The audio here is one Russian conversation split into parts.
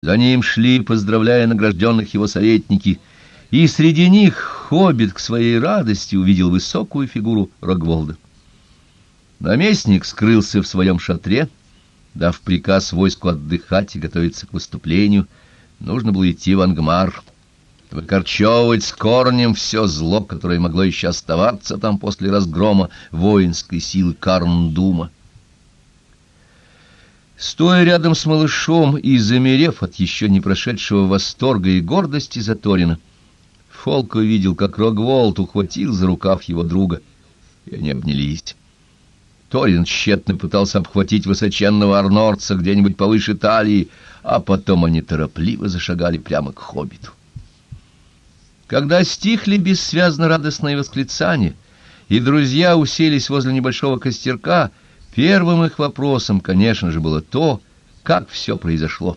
За ним шли, поздравляя награжденных его советники, и среди них хоббит к своей радости увидел высокую фигуру Рогволда. Наместник скрылся в своем шатре, дав приказ войску отдыхать и готовиться к выступлению. Нужно было идти в Ангмар, выкорчевывать с корнем все зло, которое могло еще оставаться там после разгрома воинской силы Карндума. Стоя рядом с малышом и замерев от еще не прошедшего восторга и гордости за Торина, Фолк увидел, как Рогволд ухватил за рукав его друга, и они обнялись. Торин тщетно пытался обхватить высоченного арнорца где-нибудь повыше талии, а потом они торопливо зашагали прямо к хоббиту. Когда стихли бессвязно радостные восклицания, и друзья уселись возле небольшого костерка, Первым их вопросом, конечно же, было то, как все произошло.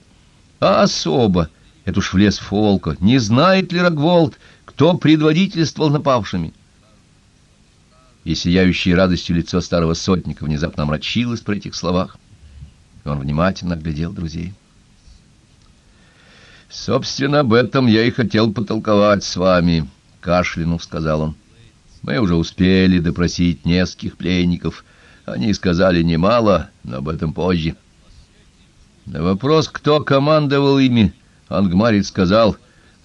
А особо, это уж в лес Фолка, не знает ли Рогволд, кто предводительствовал напавшими? И сияющее радостью лицо старого сотника внезапно омрачилось при этих словах. Он внимательно глядел друзей. «Собственно, об этом я и хотел потолковать с вами», — кашлянув сказал он. «Мы уже успели допросить нескольких пленников» Они сказали немало, но об этом позже. На вопрос, кто командовал ими, Ангмарит сказал,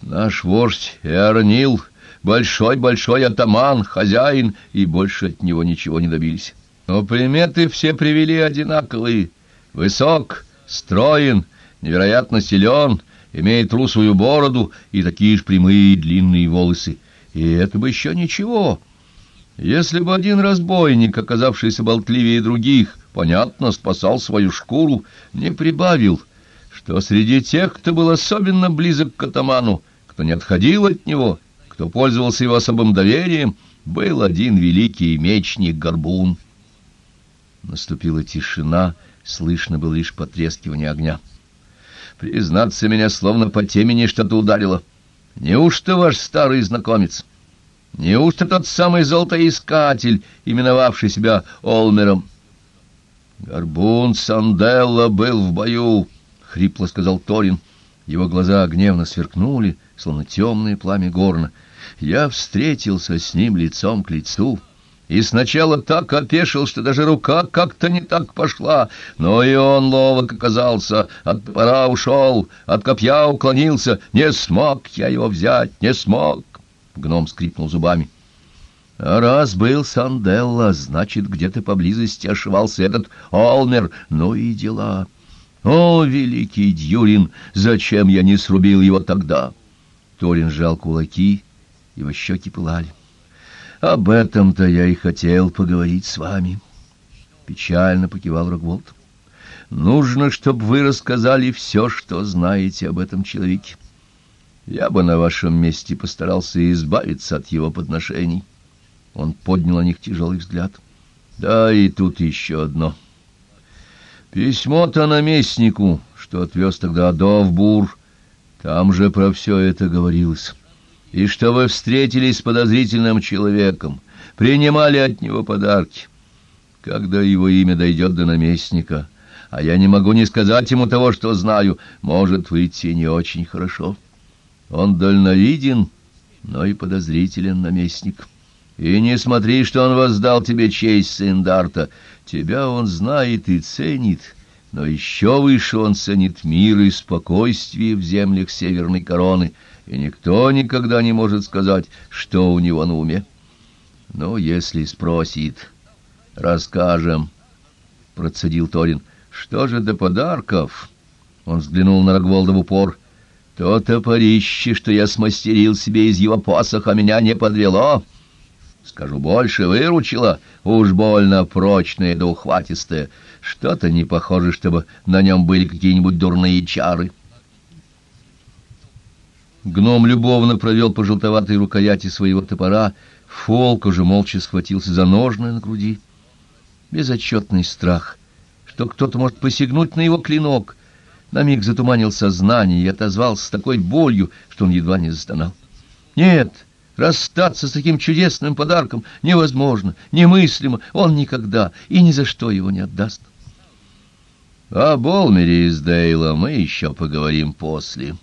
«Наш вождь Эрнил, большой-большой атаман, хозяин, и больше от него ничего не добились. Но приметы все привели одинаковые. Высок, строен, невероятно силен, имеет русую бороду и такие же прямые длинные волосы. И это бы еще ничего». Если бы один разбойник, оказавшийся болтливее других, понятно, спасал свою шкуру, не прибавил, что среди тех, кто был особенно близок к атаману, кто не отходил от него, кто пользовался его особым доверием, был один великий мечник Горбун. Наступила тишина, слышно было лишь потрескивание огня. Признаться, меня словно по темени что-то ударило. Неужто ваш старый знакомец? — Неужто тот самый золотоискатель, именовавший себя Олмером? Горбун Санделла был в бою, — хрипло сказал Торин. Его глаза гневно сверкнули, словно темное пламя горна. Я встретился с ним лицом к лицу, и сначала так опешил, что даже рука как-то не так пошла, но и он ловок оказался, от пора ушел, от копья уклонился, не смог я его взять, не смог. Гном скрипнул зубами. А раз был Санделла, значит, где-то поблизости ошивался этот Олмер. Ну и дела. О, великий Дьюрин, зачем я не срубил его тогда? Торин сжал кулаки, его щеки пылали. Об этом-то я и хотел поговорить с вами. Печально покивал Рогволд. Нужно, чтобы вы рассказали все, что знаете об этом человеке. Я бы на вашем месте постарался избавиться от его подношений. Он поднял на них тяжелый взгляд. Да, и тут еще одно. Письмо-то наместнику, что отвез тогда Довбур, там же про все это говорилось. И что вы встретились с подозрительным человеком, принимали от него подарки. Когда его имя дойдет до наместника, а я не могу не сказать ему того, что знаю, может выйти не очень хорошо». Он дальновиден, но и подозрителен наместник. И не смотри, что он воздал тебе честь, сын Дарта. Тебя он знает и ценит, но еще выше он ценит мир и спокойствие в землях Северной Короны, и никто никогда не может сказать, что у него на уме. Но если спросит, расскажем, — процедил Торин. — Что же до подарков? Он взглянул на Рогволда в упор — то топорище, что я смастерил себе из его посоха, меня не подвело. Скажу больше, выручило, уж больно прочное да ухватистое. Что-то не похоже, чтобы на нем были какие-нибудь дурные чары. Гном любовно провел по желтоватой рукояти своего топора, Фолк уже молча схватился за ножны на груди. Безотчетный страх, что кто-то может посягнуть на его клинок — на миг затуманил сознание и отозвался с такой болью, что он едва не застонал. «Нет, расстаться с таким чудесным подарком невозможно, немыслимо, он никогда и ни за что его не отдаст». О Болмере из Дейла мы еще поговорим после.